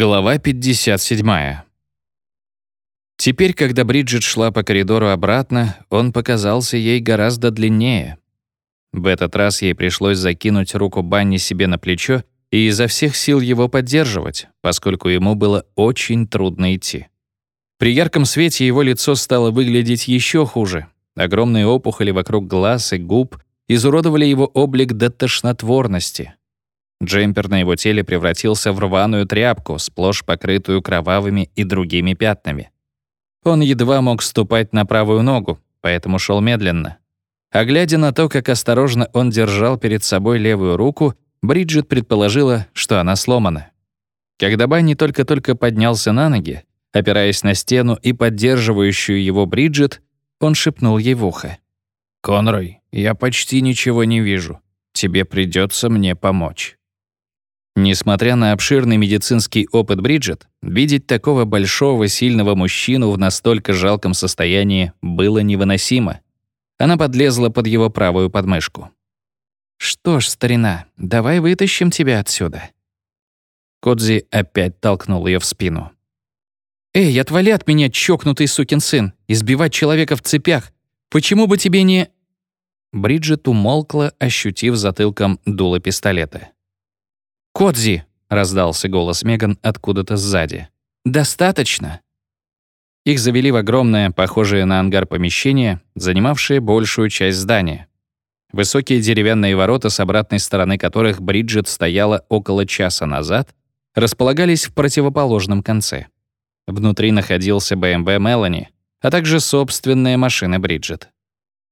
Глава 57. Теперь, когда Бриджит шла по коридору обратно, он показался ей гораздо длиннее. В этот раз ей пришлось закинуть руку Банни себе на плечо и изо всех сил его поддерживать, поскольку ему было очень трудно идти. При ярком свете его лицо стало выглядеть еще хуже. Огромные опухоли вокруг глаз и губ изуродовали его облик до тошнотворности. Джемпер на его теле превратился в рваную тряпку, сплошь покрытую кровавыми и другими пятнами. Он едва мог ступать на правую ногу, поэтому шел медленно. А глядя на то, как осторожно он держал перед собой левую руку, Бриджит предположила, что она сломана. Когда Банни только-только поднялся на ноги, опираясь на стену и поддерживающую его Бриджит, он шепнул ей в ухо. «Конрой, я почти ничего не вижу. Тебе придется мне помочь». Несмотря на обширный медицинский опыт Бриджит, видеть такого большого, сильного мужчину в настолько жалком состоянии было невыносимо. Она подлезла под его правую подмышку. «Что ж, старина, давай вытащим тебя отсюда». Кодзи опять толкнул ее в спину. «Эй, отвали от меня, чокнутый сукин сын! Избивать человека в цепях! Почему бы тебе не...» Бриджит умолкла, ощутив затылком дуло пистолета. «Кодзи!» — раздался голос Меган откуда-то сзади. «Достаточно!» Их завели в огромное, похожее на ангар помещение, занимавшее большую часть здания. Высокие деревянные ворота, с обратной стороны которых Бриджит стояла около часа назад, располагались в противоположном конце. Внутри находился БМВ Мелани, а также собственная машина Бриджит.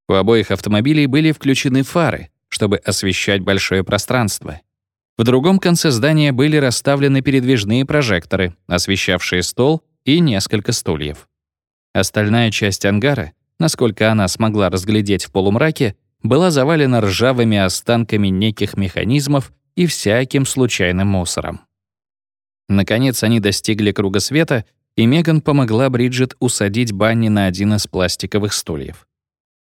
У обоих автомобилей были включены фары, чтобы освещать большое пространство. В другом конце здания были расставлены передвижные прожекторы, освещавшие стол и несколько стульев. Остальная часть ангара, насколько она смогла разглядеть в полумраке, была завалена ржавыми останками неких механизмов и всяким случайным мусором. Наконец они достигли круга света, и Меган помогла Бриджит усадить Банни на один из пластиковых стульев.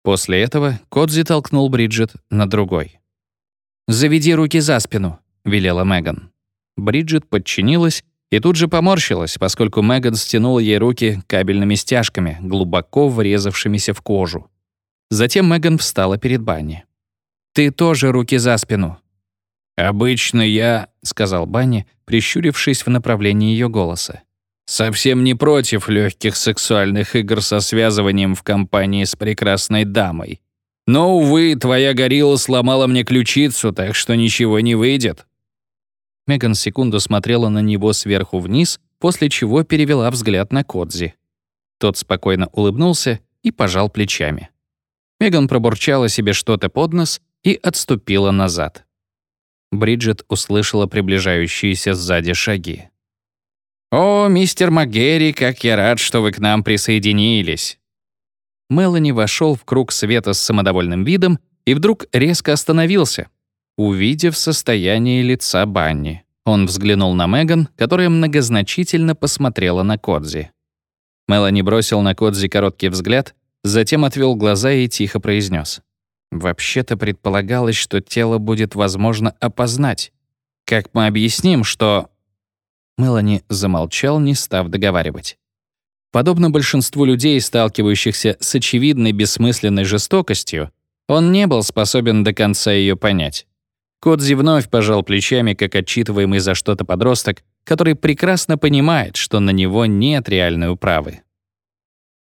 После этого Кодзи толкнул Бриджит на другой. «Заведи руки за спину», велела Меган. Бриджит подчинилась и тут же поморщилась, поскольку Меган стянула ей руки кабельными стяжками, глубоко врезавшимися в кожу. Затем Меган встала перед Банни. «Ты тоже руки за спину». «Обычно я», — сказал Банни, прищурившись в направлении ее голоса. «Совсем не против легких сексуальных игр со связыванием в компании с прекрасной дамой. Но, увы, твоя горилла сломала мне ключицу, так что ничего не выйдет». Меган секунду смотрела на него сверху вниз, после чего перевела взгляд на Кодзи. Тот спокойно улыбнулся и пожал плечами. Меган пробурчала себе что-то под нос и отступила назад. Бриджит услышала приближающиеся сзади шаги. «О, мистер МакГерри, как я рад, что вы к нам присоединились!» Мелани вошел в круг света с самодовольным видом и вдруг резко остановился, увидев состояние лица Банни. Он взглянул на Меган, которая многозначительно посмотрела на Кодзи. Мелани бросил на Кодзи короткий взгляд, затем отвел глаза и тихо произнес: «Вообще-то предполагалось, что тело будет возможно опознать. Как мы объясним, что...» Мелани замолчал, не став договаривать. Подобно большинству людей, сталкивающихся с очевидной бессмысленной жестокостью, он не был способен до конца ее понять. Кодзи вновь пожал плечами, как отчитываемый за что-то подросток, который прекрасно понимает, что на него нет реальной управы.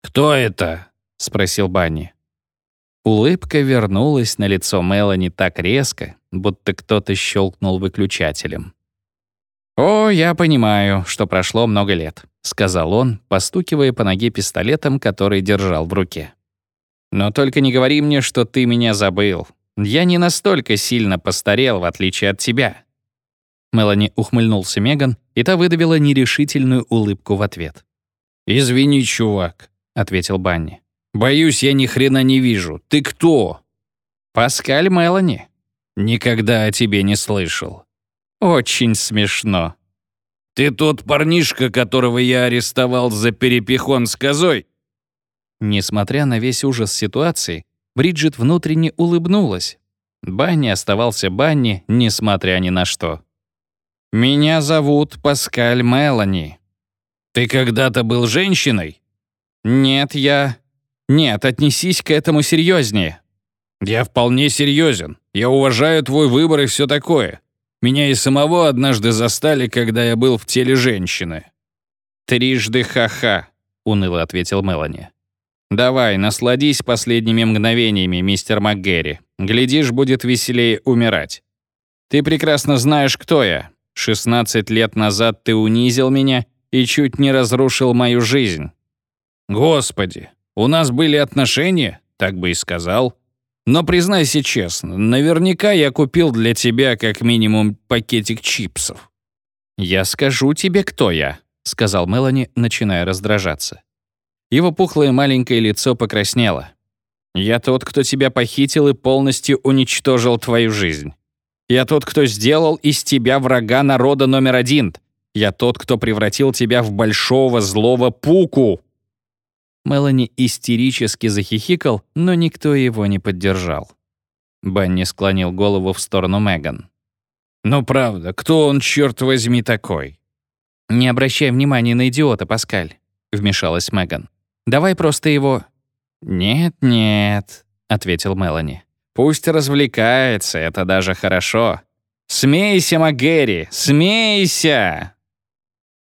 «Кто это?» — спросил Банни. Улыбка вернулась на лицо Мелани так резко, будто кто-то щелкнул выключателем. «О, я понимаю, что прошло много лет», — сказал он, постукивая по ноге пистолетом, который держал в руке. «Но только не говори мне, что ты меня забыл. Я не настолько сильно постарел, в отличие от тебя». Мелани ухмыльнулся Меган, и та выдавила нерешительную улыбку в ответ. «Извини, чувак», — ответил Банни. «Боюсь, я ни хрена не вижу. Ты кто?» «Паскаль Мелани». «Никогда о тебе не слышал». «Очень смешно». «Ты тот парнишка, которого я арестовал за перепихон с козой?» Несмотря на весь ужас ситуации, Бриджит внутренне улыбнулась. Банни оставался Банни, несмотря ни на что. «Меня зовут Паскаль Мелани». «Ты когда-то был женщиной?» «Нет, я...» «Нет, отнесись к этому серьезнее». «Я вполне серьезен. Я уважаю твой выбор и все такое. Меня и самого однажды застали, когда я был в теле женщины». «Трижды ха-ха», — уныло ответил Мелани. «Давай, насладись последними мгновениями, мистер МакГерри. Глядишь, будет веселее умирать. Ты прекрасно знаешь, кто я. 16 лет назад ты унизил меня и чуть не разрушил мою жизнь». «Господи, у нас были отношения?» Так бы и сказал. Но признайся честно, наверняка я купил для тебя как минимум пакетик чипсов. «Я скажу тебе, кто я», — сказал Мелани, начиная раздражаться. Его пухлое маленькое лицо покраснело. «Я тот, кто тебя похитил и полностью уничтожил твою жизнь. Я тот, кто сделал из тебя врага народа номер один. Я тот, кто превратил тебя в большого злого пуку. Мелани истерически захихикал, но никто его не поддержал. Банни склонил голову в сторону Меган. «Ну правда, кто он, черт возьми, такой?» «Не обращай внимания на идиота, Паскаль», — вмешалась Меган. «Давай просто его...» «Нет-нет», — ответил Мелани. «Пусть развлекается, это даже хорошо. Смейся, МакГерри, смейся!»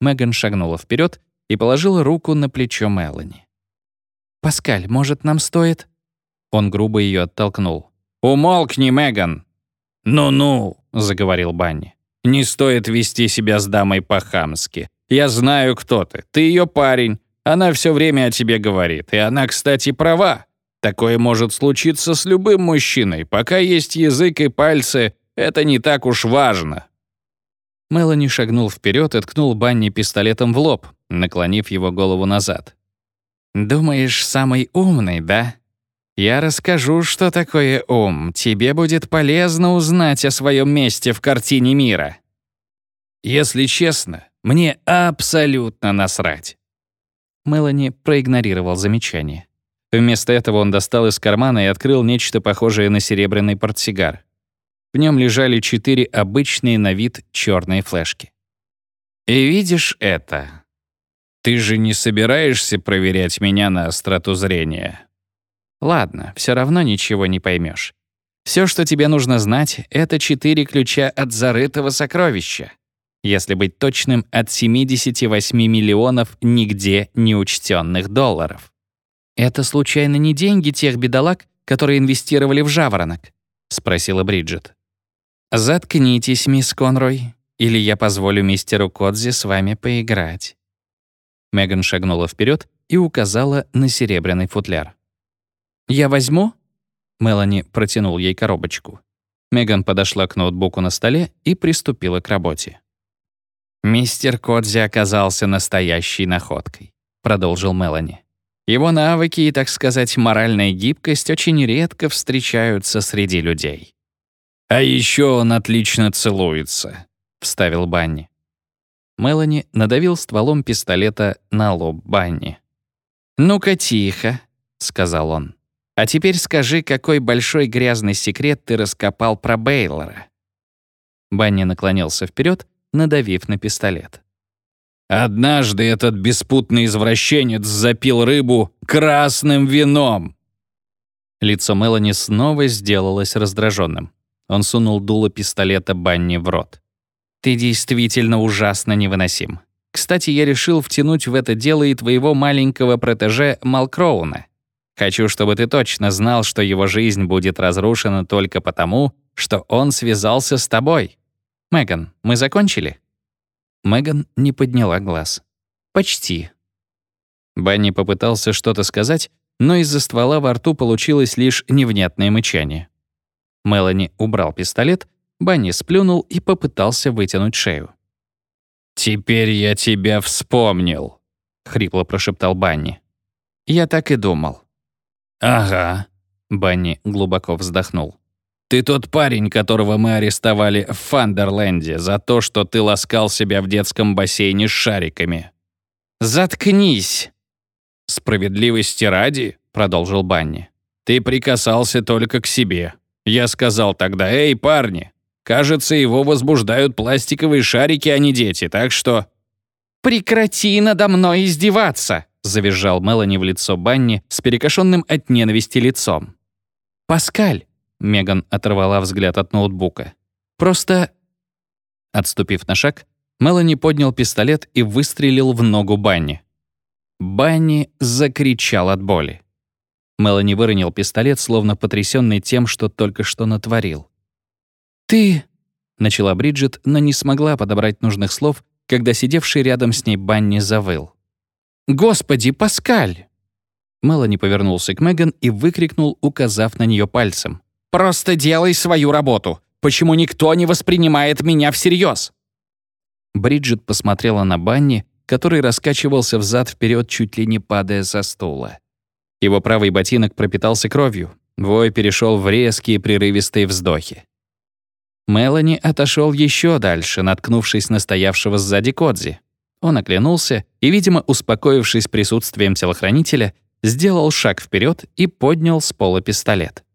Меган шагнула вперед и положила руку на плечо Мелани. «Паскаль, может, нам стоит?» Он грубо ее оттолкнул. «Умолкни, Меган!» «Ну-ну», — заговорил Банни. «Не стоит вести себя с дамой по-хамски. Я знаю, кто ты. Ты ее парень. Она все время о тебе говорит. И она, кстати, права. Такое может случиться с любым мужчиной. Пока есть язык и пальцы, это не так уж важно». Мелани шагнул вперед и ткнул Банни пистолетом в лоб, наклонив его голову назад. «Думаешь, самый умный, да? Я расскажу, что такое ум. Тебе будет полезно узнать о своем месте в картине мира». «Если честно, мне абсолютно насрать». Мелани проигнорировал замечание. Вместо этого он достал из кармана и открыл нечто похожее на серебряный портсигар. В нем лежали четыре обычные на вид черные флешки. «И видишь это?» Ты же не собираешься проверять меня на остроту зрения? Ладно, все равно ничего не поймешь. Все, что тебе нужно знать, это четыре ключа от зарытого сокровища. Если быть точным, от 78 миллионов нигде не учтенных долларов. «Это случайно не деньги тех бедолаг, которые инвестировали в жаворонок?» — спросила Бриджит. «Заткнитесь, мисс Конрой, или я позволю мистеру Кодзи с вами поиграть». Меган шагнула вперед и указала на серебряный футляр. «Я возьму?» Мелани протянул ей коробочку. Меган подошла к ноутбуку на столе и приступила к работе. «Мистер Кодзи оказался настоящей находкой», — продолжил Мелани. «Его навыки и, так сказать, моральная гибкость очень редко встречаются среди людей». «А еще он отлично целуется», — вставил Банни. Мелани надавил стволом пистолета на лоб Банни. «Ну-ка тихо», — сказал он. «А теперь скажи, какой большой грязный секрет ты раскопал про Бейлора?» Банни наклонился вперед, надавив на пистолет. «Однажды этот беспутный извращенец запил рыбу красным вином!» Лицо Мелани снова сделалось раздраженным. Он сунул дуло пистолета Банни в рот. Ты действительно ужасно невыносим. Кстати, я решил втянуть в это дело и твоего маленького протеже Малкроуна. Хочу, чтобы ты точно знал, что его жизнь будет разрушена только потому, что он связался с тобой. Меган, мы закончили?» Меган не подняла глаз. «Почти». Банни попытался что-то сказать, но из-за ствола во рту получилось лишь невнятное мычание. Мелани убрал пистолет Банни сплюнул и попытался вытянуть шею. «Теперь я тебя вспомнил», — хрипло прошептал Банни. «Я так и думал». «Ага», — Банни глубоко вздохнул. «Ты тот парень, которого мы арестовали в Фандерленде за то, что ты ласкал себя в детском бассейне с шариками». «Заткнись!» «Справедливости ради», — продолжил Банни, — «ты прикасался только к себе. Я сказал тогда, «Эй, парни, Кажется, его возбуждают пластиковые шарики, а не дети, так что...» «Прекрати надо мной издеваться!» — завизжал Мелани в лицо Банни с перекошенным от ненависти лицом. «Паскаль!» — Меган оторвала взгляд от ноутбука. «Просто...» Отступив на шаг, Мелани поднял пистолет и выстрелил в ногу Банни. Банни закричал от боли. Мелани выронил пистолет, словно потрясённый тем, что только что натворил. «Ты...» — начала Бриджит, но не смогла подобрать нужных слов, когда сидевший рядом с ней Банни завыл. «Господи, Паскаль!» Мелани повернулся к Меган и выкрикнул, указав на нее пальцем. «Просто делай свою работу! Почему никто не воспринимает меня всерьез?» Бриджит посмотрела на Банни, который раскачивался взад вперед, чуть ли не падая со стула. Его правый ботинок пропитался кровью. Вой перешел в резкие прерывистые вздохи. Мелани отошел еще дальше, наткнувшись на стоявшего сзади Кодзи. Он оглянулся и, видимо, успокоившись присутствием телохранителя, сделал шаг вперед и поднял с пола пистолет.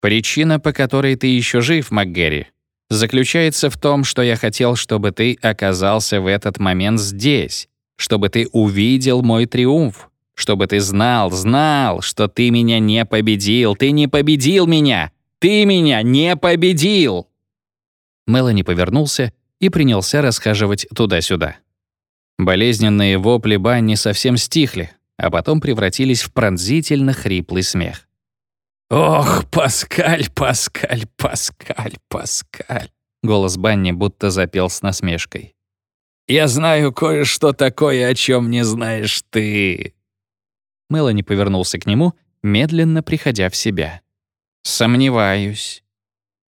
«Причина, по которой ты еще жив, МакГерри, заключается в том, что я хотел, чтобы ты оказался в этот момент здесь, чтобы ты увидел мой триумф, чтобы ты знал, знал, что ты меня не победил, ты не победил меня, ты меня не победил!» Мелани повернулся и принялся расхаживать туда-сюда. Болезненные вопли Банни совсем стихли, а потом превратились в пронзительно хриплый смех. «Ох, Паскаль, Паскаль, Паскаль, Паскаль!» Голос Банни будто запел с насмешкой. «Я знаю кое-что такое, о чем не знаешь ты!» Мелани повернулся к нему, медленно приходя в себя. «Сомневаюсь».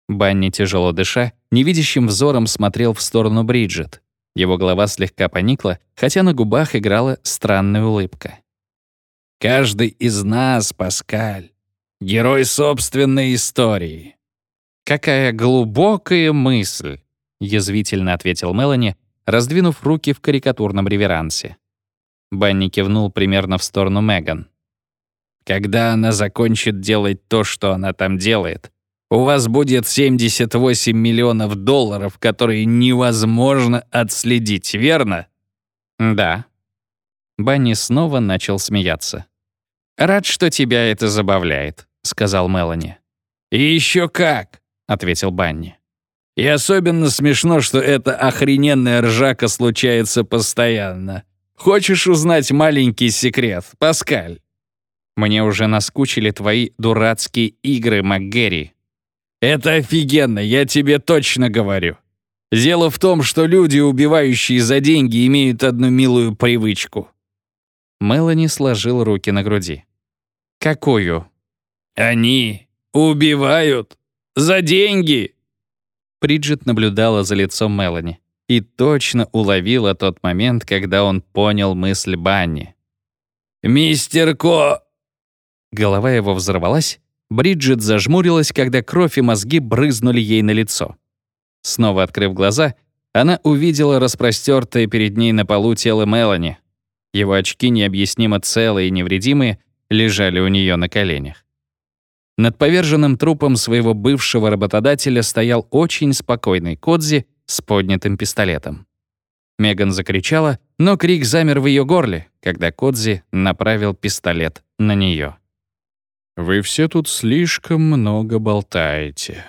Банни, тяжело дыша, невидящим взором смотрел в сторону Бриджит. Его голова слегка поникла, хотя на губах играла странная улыбка. «Каждый из нас, Паскаль, герой собственной истории». «Какая глубокая мысль», — язвительно ответил Мелани, раздвинув руки в карикатурном реверансе. Банни кивнул примерно в сторону Меган. «Когда она закончит делать то, что она там делает, у вас будет 78 миллионов долларов, которые невозможно отследить, верно? Да. Банни снова начал смеяться. Рад, что тебя это забавляет, сказал Мелани. И еще как, ответил Банни. И особенно смешно, что эта охрененная ржака случается постоянно. Хочешь узнать маленький секрет, Паскаль? Мне уже наскучили твои дурацкие игры, МакГерри, это офигенно, я тебе точно говорю. Дело в том, что люди, убивающие за деньги, имеют одну милую привычку. Мелани сложил руки на груди. «Какую?» «Они убивают за деньги!» Бриджит наблюдала за лицом Мелани и точно уловила тот момент, когда он понял мысль Банни. «Мистер Ко...» Голова его взорвалась, Бриджит зажмурилась, когда кровь и мозги брызнули ей на лицо. Снова открыв глаза, она увидела распростёртое перед ней на полу тело Мелани. Его очки, необъяснимо целые и невредимые, лежали у нее на коленях. Над поверженным трупом своего бывшего работодателя стоял очень спокойный Кодзи с поднятым пистолетом. Меган закричала, но крик замер в ее горле, когда Кодзи направил пистолет на нее. Вы все тут слишком много болтаете.